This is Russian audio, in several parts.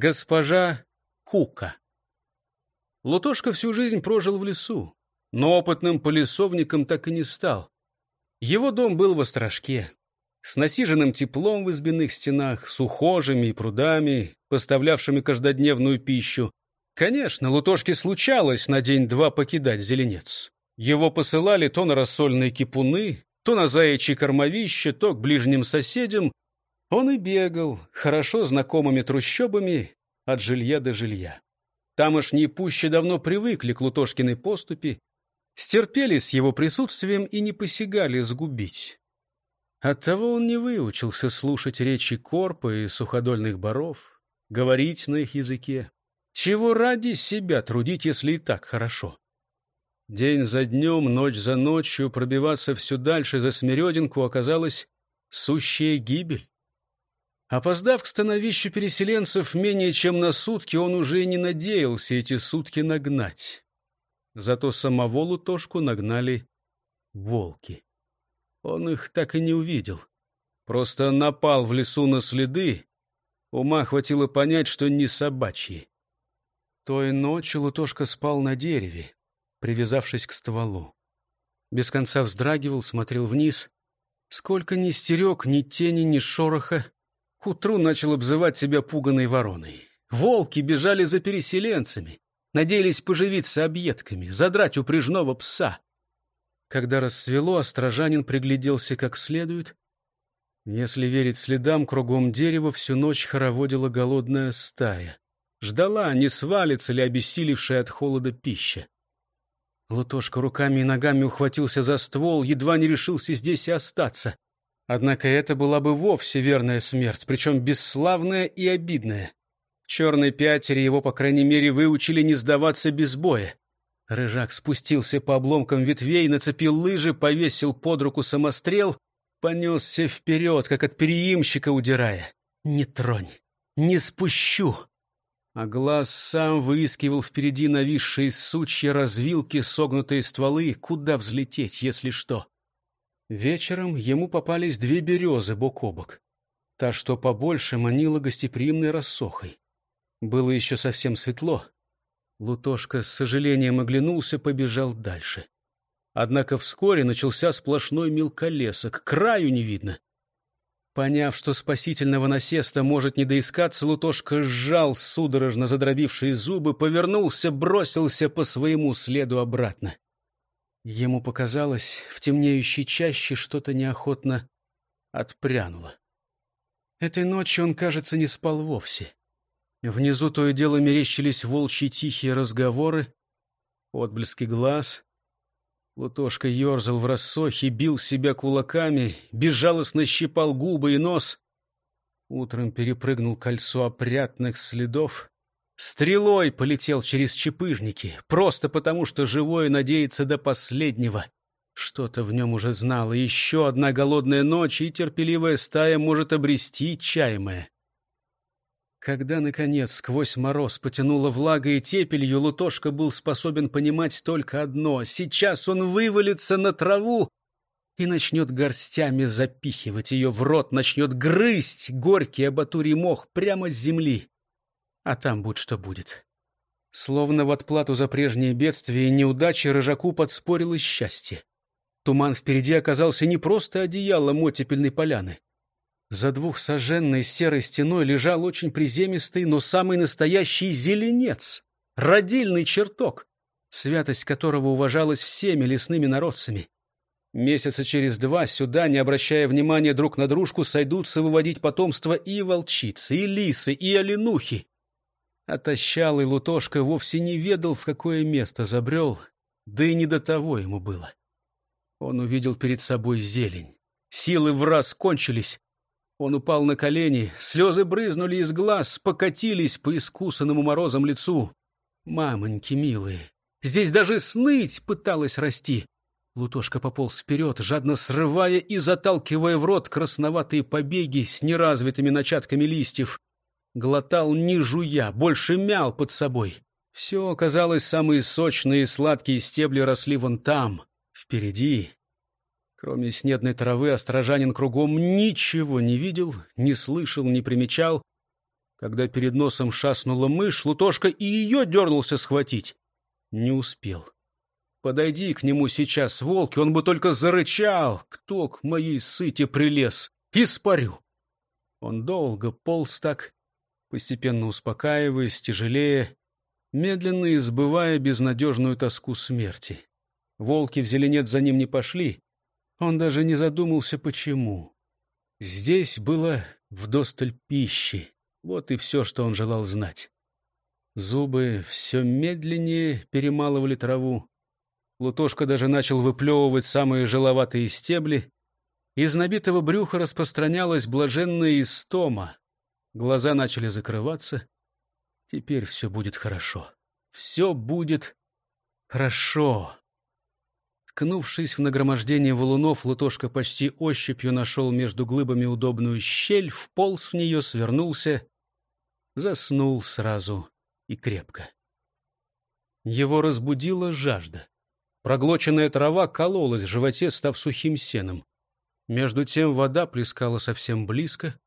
Госпожа Хука. Лутошка всю жизнь прожил в лесу, но опытным полисовником так и не стал. Его дом был в острожке, с насиженным теплом в избенных стенах, с ухожими и прудами, поставлявшими каждодневную пищу. Конечно, Лутошке случалось на день-два покидать зеленец. Его посылали то на рассольные кипуны, то на заячьи кормовище, то к ближним соседям. Он и бегал, хорошо знакомыми трущобами, от жилья до жилья. Тамошние пуще давно привыкли к Лутошкиной поступи, стерпели с его присутствием и не посягали сгубить. Оттого он не выучился слушать речи корпа и суходольных боров, говорить на их языке. Чего ради себя трудить, если и так хорошо? День за днем, ночь за ночью пробиваться все дальше за Смерединку оказалась сущая гибель. Опоздав к становищу переселенцев менее чем на сутки, он уже не надеялся эти сутки нагнать. Зато самого Лутошку нагнали волки. Он их так и не увидел. Просто напал в лесу на следы. Ума хватило понять, что не собачьи. Той ночью Лутошка спал на дереве привязавшись к стволу. Без конца вздрагивал, смотрел вниз. Сколько ни стерег, ни тени, ни шороха. К утру начал обзывать себя пуганой вороной. Волки бежали за переселенцами, надеялись поживиться объедками, задрать упряжного пса. Когда рассвело, острожанин пригляделся как следует. Если верить следам, кругом дерева всю ночь хороводила голодная стая. Ждала, не свалится ли обессилевшая от холода пища. Лутошка руками и ногами ухватился за ствол, едва не решился здесь и остаться. Однако это была бы вовсе верная смерть, причем бесславная и обидная. В черной пятере его, по крайней мере, выучили не сдаваться без боя. Рыжак спустился по обломкам ветвей, нацепил лыжи, повесил под руку самострел, понесся вперед, как от переимщика удирая. «Не тронь! Не спущу!» а глаз сам выискивал впереди нависшие сучья, развилки, согнутые стволы, куда взлететь, если что. Вечером ему попались две березы бок о бок. Та, что побольше, манила гостеприимной рассохой. Было еще совсем светло. Лутошка с сожалением оглянулся, побежал дальше. Однако вскоре начался сплошной мелколесок, краю не видно. Поняв, что спасительного насеста может не доискаться, Лутошка сжал судорожно задробившие зубы, повернулся, бросился по своему следу обратно. Ему показалось, в темнеющей чаще что-то неохотно отпрянуло. Этой ночью он, кажется, не спал вовсе. Внизу то и дело мерещились волчьи тихие разговоры, отблески глаз, Лутошка ерзал в рассохе, бил себя кулаками, безжалостно щипал губы и нос. Утром перепрыгнул кольцо опрятных следов. Стрелой полетел через чепыжники, просто потому, что живое надеется до последнего. Что-то в нем уже знало. Еще одна голодная ночь, и терпеливая стая может обрести чаемое. Когда, наконец, сквозь мороз потянула влага и тепелью, Лутошка был способен понимать только одно — сейчас он вывалится на траву и начнет горстями запихивать ее в рот, начнет грызть горький абатурий мох прямо с земли. А там будь что будет. Словно в отплату за прежние бедствия и неудачи рыжаку подспорилось счастье. Туман впереди оказался не просто одеялом оттепельной поляны. За двухсоженной серой стеной лежал очень приземистый, но самый настоящий зеленец, родильный чертог, святость которого уважалась всеми лесными народцами. Месяца через два сюда, не обращая внимания друг на дружку, сойдутся выводить потомство и волчицы, и лисы, и оленухи. Отощалый Лутошка вовсе не ведал, в какое место забрел, да и не до того ему было. Он увидел перед собой зелень. Силы в раз кончились, он упал на колени, слезы брызнули из глаз, покатились по искусанному морозом лицу. «Мамоньки милые, здесь даже сныть пыталась расти!» Лутошка пополз вперед, жадно срывая и заталкивая в рот красноватые побеги с неразвитыми начатками листьев. Глотал не жуя, больше мял под собой. Все, оказалось, самые сочные и сладкие стебли росли вон там, впереди, Кроме снедной травы, острожанин кругом ничего не видел, не слышал, не примечал. Когда перед носом шаснула мышь, Лутошка и ее дернулся схватить. Не успел. Подойди к нему сейчас, волки, он бы только зарычал. Кто к моей сыте прилез? Испарю. Он долго полз так, постепенно успокаиваясь, тяжелее, медленно избывая безнадежную тоску смерти. Волки в зеленец за ним не пошли. Он даже не задумался, почему. Здесь было вдосталь пищи. Вот и все, что он желал знать. Зубы все медленнее перемалывали траву. Лутошка даже начал выплевывать самые желоватые стебли. Из набитого брюха распространялась блаженная истома. Глаза начали закрываться. Теперь все будет хорошо. Все будет хорошо. Ткнувшись в нагромождение валунов, Лутошка почти ощупью нашел между глыбами удобную щель, вполз в нее, свернулся, заснул сразу и крепко. Его разбудила жажда. Проглоченная трава кололась в животе, став сухим сеном. Между тем вода плескала совсем близко,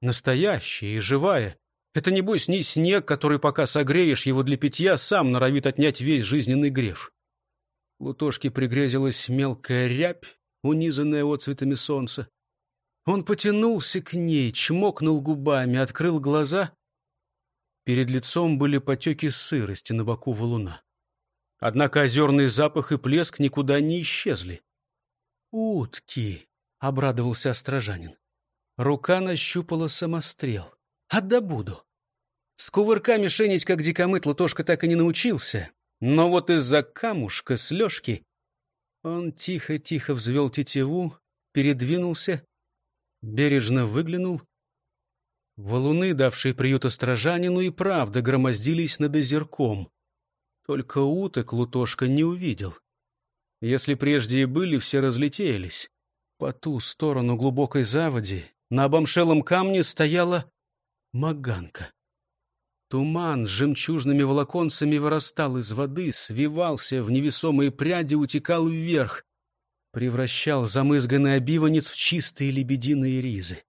настоящая и живая. Это, небось, не снег, который, пока согреешь его для питья, сам норовит отнять весь жизненный греф. Лутошке пригрезилась мелкая рябь, унизанная отцветами солнца. Он потянулся к ней, чмокнул губами, открыл глаза. Перед лицом были потеки сырости на боку валуна. Однако озерный запах и плеск никуда не исчезли. «Утки!» — обрадовался острожанин. Рука нащупала самострел. «Отдобуду!» С кувырками шенить, как дикомыт, Лутошка так и не научился. Но вот из-за камушка с лёжки он тихо-тихо взвел тетиву, передвинулся, бережно выглянул. Валуны, давшие приют острожанину, и правда громоздились над озерком. Только уток Лутошка не увидел. Если прежде и были, все разлетелись. По ту сторону глубокой заводи на обомшелом камне стояла маганка. Туман с жемчужными волоконцами вырастал из воды, свивался в невесомые пряди, утекал вверх, превращал замызганный обиванец в чистые лебединые ризы.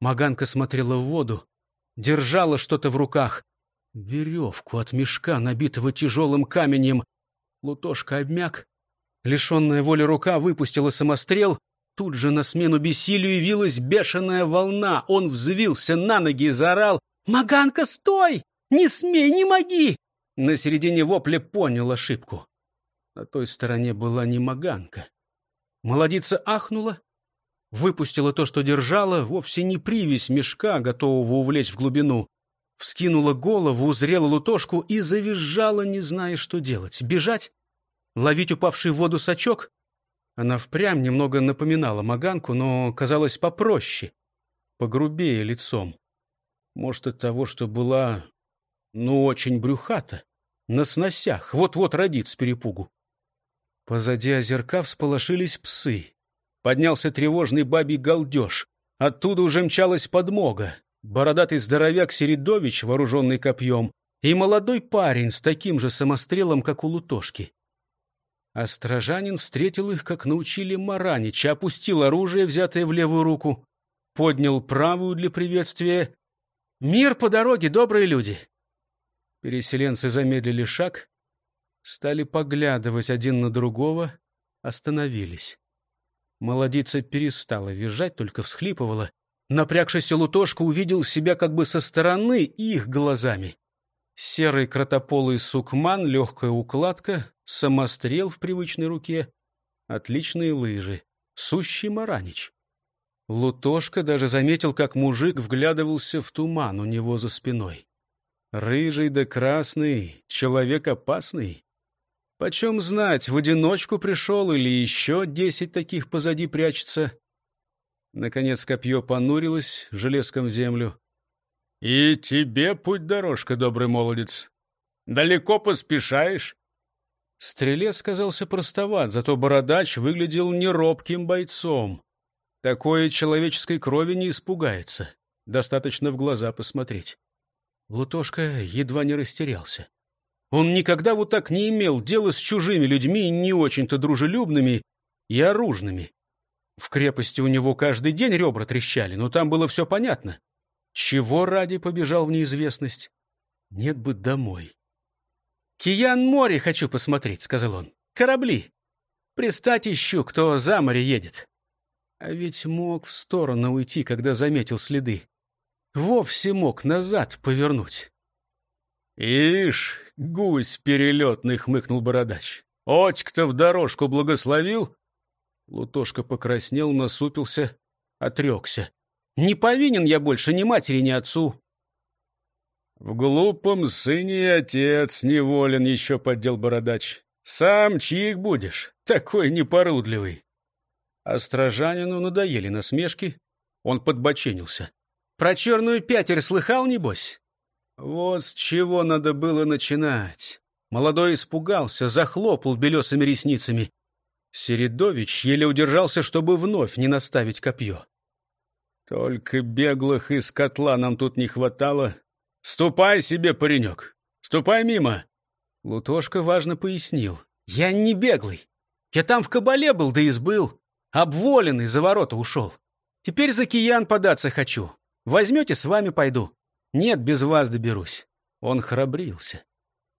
Маганка смотрела в воду, держала что-то в руках. Веревку от мешка, набитого тяжелым каменем. Лутошка обмяк. Лишенная воли рука выпустила самострел. Тут же на смену бессилию явилась бешеная волна. Он взвился на ноги и заорал. «Маганка, стой! Не смей, не моги!» На середине вопля понял ошибку. На той стороне была не маганка. Молодица ахнула, выпустила то, что держала, вовсе не привязь мешка, готового увлечь в глубину. Вскинула голову, узрела лутошку и завизжала, не зная, что делать. Бежать? Ловить упавший в воду сачок? Она впрямь немного напоминала маганку, но казалась попроще, погрубее лицом. Может, от того, что была ну, очень брюхата, на сносях, вот-вот родит с перепугу. Позади озерка всполошились псы. Поднялся тревожный бабий галдеж. Оттуда уже мчалась подмога. Бородатый здоровяк Середович, вооруженный копьем, и молодой парень с таким же самострелом, как у Лутошки. Острожанин встретил их, как научили Маранича, опустил оружие, взятое в левую руку, поднял правую для приветствия. «Мир по дороге, добрые люди! Переселенцы замедлили шаг, стали поглядывать один на другого, остановились. Молодица перестала визжать, только всхлипывала. Напрягшийся Лутошка увидел себя как бы со стороны их глазами. Серый кротополый сукман, легкая укладка, самострел в привычной руке, отличные лыжи, сущий маранич. Лутошка даже заметил, как мужик вглядывался в туман у него за спиной. Рыжий да красный, человек опасный. Почем знать, в одиночку пришел или еще десять таких позади прячется? Наконец копье понурилось железком в землю. «И тебе путь-дорожка, добрый молодец. Далеко поспешаешь?» Стрелец казался простоват, зато бородач выглядел неробким бойцом. Такое человеческой крови не испугается. Достаточно в глаза посмотреть. Лутошка едва не растерялся. Он никогда вот так не имел дела с чужими людьми, не очень-то дружелюбными и оружными. В крепости у него каждый день ребра трещали, но там было все понятно. Чего ради побежал в неизвестность? Нет бы домой. «Киян море хочу посмотреть», — сказал он. «Корабли. Пристать ищу, кто за море едет». А ведь мог в сторону уйти, когда заметил следы. Вовсе мог назад повернуть. «Ишь, гусь перелетный!» — хмыкнул бородач. «Отик-то в дорожку благословил?» Лутошка покраснел, насупился, отрекся. «Не повинен я больше ни матери, ни отцу». «В глупом сыне и отец неволен», — еще поддел бородач. «Сам чьих будешь, такой непорудливый». Острожанину надоели насмешки. Он подбоченился. «Про черную пятерь слыхал, небось?» Вот с чего надо было начинать. Молодой испугался, захлопал белесыми ресницами. Середович еле удержался, чтобы вновь не наставить копье. «Только беглых из котла нам тут не хватало. Ступай себе, паренек, ступай мимо!» Лутошка важно пояснил. «Я не беглый. Я там в кабале был, да и сбыл. Обволенный, за ворота ушел. Теперь за киян податься хочу. Возьмете, с вами пойду. Нет, без вас доберусь». Он храбрился.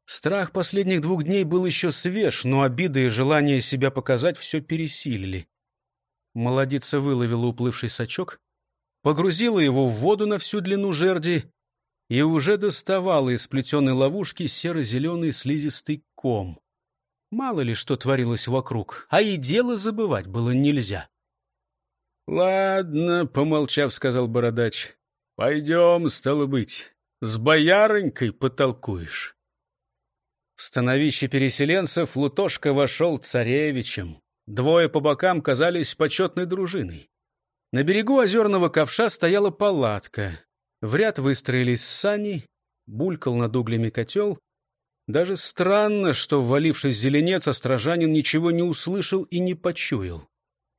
Страх последних двух дней был еще свеж, но обиды и желание себя показать все пересилили. Молодица выловила уплывший сачок, погрузила его в воду на всю длину жерди и уже доставала из плетеной ловушки серо-зеленый слизистый ком. Мало ли что творилось вокруг, а и дело забывать было нельзя. — Ладно, — помолчав, сказал бородач, — пойдем, стало быть, с боярынькой потолкуешь. В становище переселенцев Лутошка вошел царевичем. Двое по бокам казались почетной дружиной. На берегу озерного ковша стояла палатка. В ряд выстроились сани, булькал над углями котел. Даже странно, что, ввалившись зеленец, острожанин ничего не услышал и не почуял.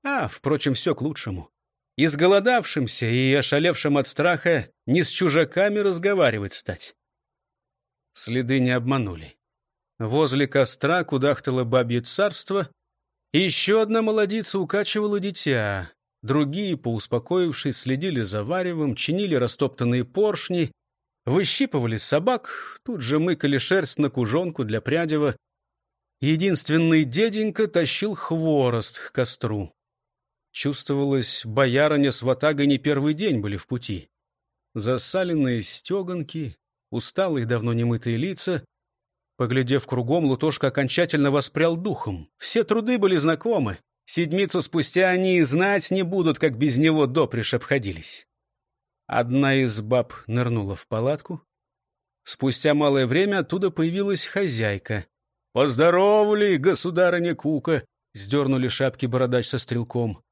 А, впрочем, все к лучшему. Изголодавшимся и ошалевшим от страха не с чужаками разговаривать стать. Следы не обманули. Возле костра кудахтало бабье царство, и еще одна молодица укачивала дитя. Другие, поуспокоившись, следили за варевом, чинили растоптанные поршни, выщипывали собак, тут же мыкали шерсть на кужонку для прядева. Единственный деденька тащил хворост к костру. Чувствовалось, боярыня с ватагой не первый день были в пути. Засаленные стеганки, усталые давно немытые лица, Поглядев кругом, Лутошка окончательно воспрял духом. Все труды были знакомы. Седмицу спустя они и знать не будут, как без него допришь обходились. Одна из баб нырнула в палатку. Спустя малое время оттуда появилась хозяйка. «Поздоровали, государыня Кука!» — сдернули шапки бородач со стрелком.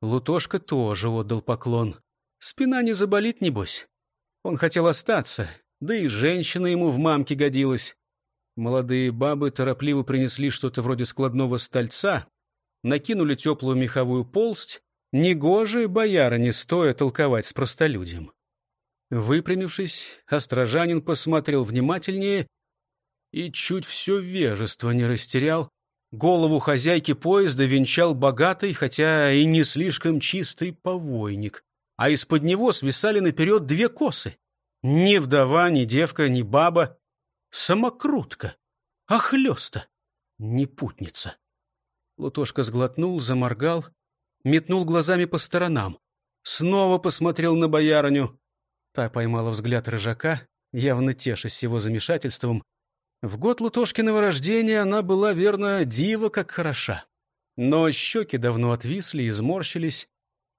Лутошка тоже отдал поклон. Спина не заболит, небось. Он хотел остаться, да и женщина ему в мамке годилась. Молодые бабы торопливо принесли что-то вроде складного стольца, накинули теплую меховую полсть. Негоже бояра не стоя толковать с простолюдем. Выпрямившись, острожанин посмотрел внимательнее и чуть все вежество не растерял. Голову хозяйки поезда венчал богатый, хотя и не слишком чистый повойник, а из-под него свисали наперед две косы. Ни вдова, ни девка, ни баба, Самокрутка! Охлёста! Не путница! Лутошка сглотнул, заморгал, метнул глазами по сторонам. Снова посмотрел на боярыню. Та поймала взгляд рыжака, явно тешась его замешательством. В год Лутошкиного рождения она была, верно, дива как хороша. Но щеки давно отвисли, изморщились,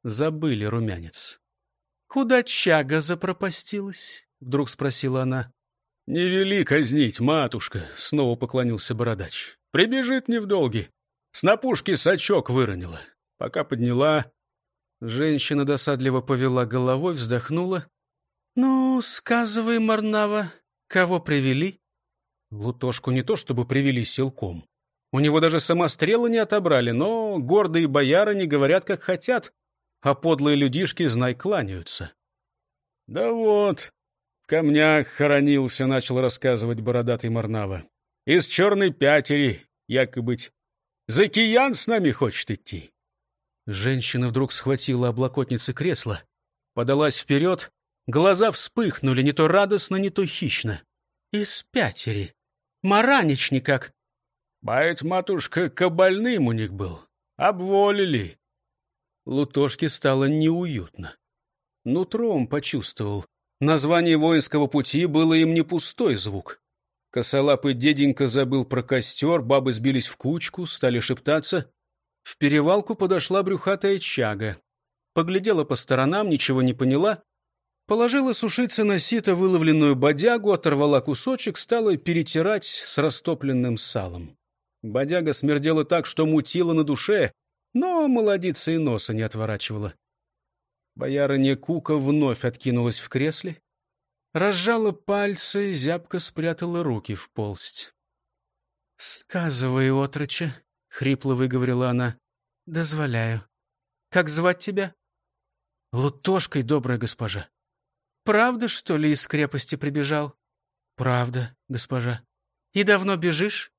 забыли румянец. «Куда чага запропастилась?» — вдруг спросила она. «Не вели казнить, матушка!» — снова поклонился бородач. «Прибежит не в долги. С напушки сачок выронила. Пока подняла...» Женщина досадливо повела головой, вздохнула. «Ну, сказывай, Марнава, кого привели?» Лутошку не то чтобы привели силком. У него даже самострелы не отобрали, но гордые бояры не говорят, как хотят, а подлые людишки, знай, кланяются. «Да вот, в камнях хоронился, начал рассказывать бородатый Марнава. Из черной пятери, якобы. За киян с нами хочет идти. Женщина вдруг схватила облокотницы кресла, подалась вперед, Глаза вспыхнули не то радостно, не то хищно. Из пятери. Маранич никак. Бает матушка кабальным у них был. Обволили. Лутошке стало неуютно. Нутром почувствовал. Название воинского пути было им не пустой звук. Косолапый деденька забыл про костер, бабы сбились в кучку, стали шептаться. В перевалку подошла брюхатая чага. Поглядела по сторонам, ничего не поняла. Положила сушиться на сито выловленную бодягу, оторвала кусочек, стала перетирать с растопленным салом. Бодяга смердела так, что мутила на душе, но молодица и носа не отворачивала. Боярыня Кука вновь откинулась в кресле, разжала пальцы, зябко спрятала руки в полсть. — Сказывай, отроча, — хрипло выговорила она, — дозволяю. — Как звать тебя? — Лутошкой, добрая госпожа. — Правда, что ли, из крепости прибежал? — Правда, госпожа. — И давно бежишь?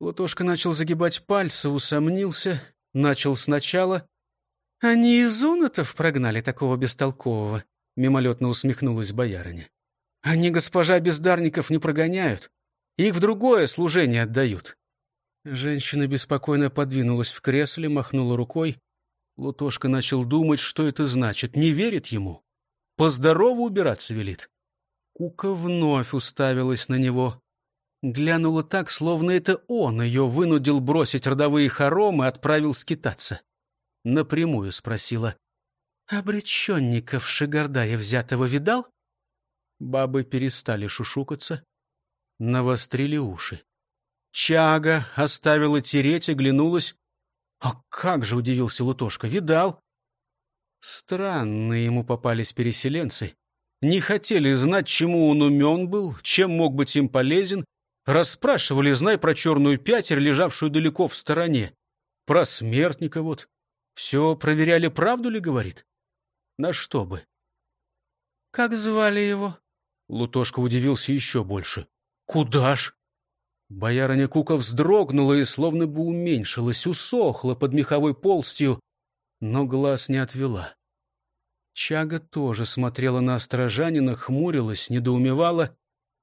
Лутошка начал загибать пальцы, усомнился, начал сначала. «Они из унатов прогнали такого бестолкового», — мимолетно усмехнулась боярыня. «Они госпожа бездарников не прогоняют. Их в другое служение отдают». Женщина беспокойно подвинулась в кресле, махнула рукой. Лутошка начал думать, что это значит. Не верит ему. Поздорово убираться велит. Кука вновь уставилась на него. Глянула так, словно это он ее вынудил бросить родовые хоромы и отправил скитаться. Напрямую спросила. «Обреченников Шигардая взятого видал?» Бабы перестали шушукаться, навострили уши. Чага оставила тереть, оглянулась. «А как же!» — удивился Лутошка. «Видал!» Странные ему попались переселенцы. Не хотели знать, чему он умен был, чем мог быть им полезен, Расспрашивали, знай про черную пятерь, лежавшую далеко в стороне. Про смертника вот. Все проверяли, правду ли говорит? На что бы? Как звали его? Лутошка удивился еще больше. Куда ж? Боярыня Кука вздрогнула и словно бы уменьшилась, усохла под меховой полстью, но глаз не отвела. Чага тоже смотрела на острожанина, хмурилась, недоумевала.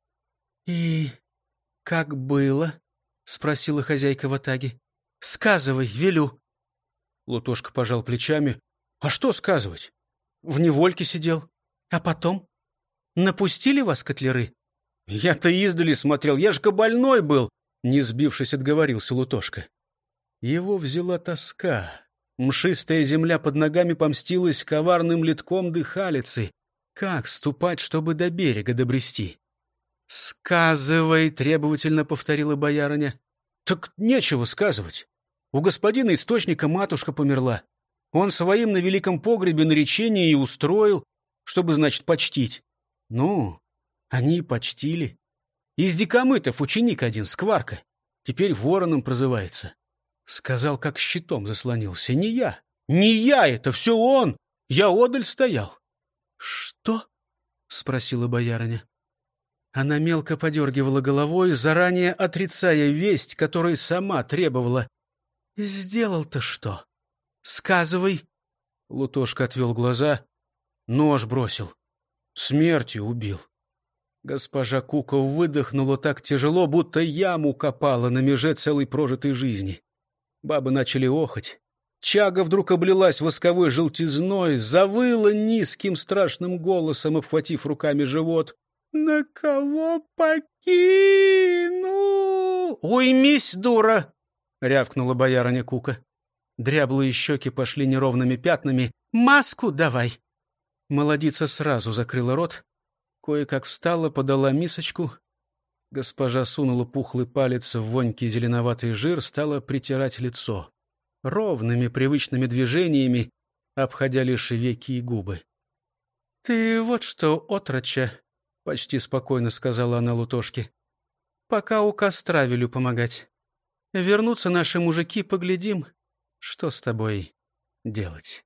— И «Как было?» — спросила хозяйка в Атаге. «Сказывай, велю». Лутошка пожал плечами. «А что сказывать? В невольке сидел. А потом? Напустили вас котлеры?» «Я-то издали смотрел, я ж больной был!» Не сбившись, отговорился Лутошка. Его взяла тоска. Мшистая земля под ногами помстилась коварным литком дыхалицы. Как ступать, чтобы до берега добрести? «Сказывай», — требовательно повторила боярыня. «Так нечего сказывать. У господина источника матушка померла. Он своим на великом погребе наречение и устроил, чтобы, значит, почтить. Ну, они почтили. Из дикомытов ученик один, скварка. Теперь вороном прозывается. Сказал, как щитом заслонился. Не я. Не я это, все он. Я одаль стоял. Что? — спросила боярыня. Она мелко подергивала головой, заранее отрицая весть, которой сама требовала. «Сделал-то что? Сказывай!» Лутошка отвел глаза, нож бросил. Смертью убил. Госпожа Куков выдохнула так тяжело, будто яму копала на меже целой прожитой жизни. Бабы начали охать. Чага вдруг облилась восковой желтизной, завыла низким страшным голосом, обхватив руками живот. «На кого покину?» «Уймись, дура!» — рявкнула боярыня Кука. Дряблые щеки пошли неровными пятнами. «Маску давай!» Молодица сразу закрыла рот. Кое-как встала, подала мисочку. Госпожа сунула пухлый палец в вонький зеленоватый жир, стала притирать лицо. Ровными привычными движениями, обходя лишь веки и губы. — Ты вот что, отроча, почти спокойно сказала она Лутошке. Пока у костра велю помогать. Вернутся наши мужики, поглядим, что с тобой делать.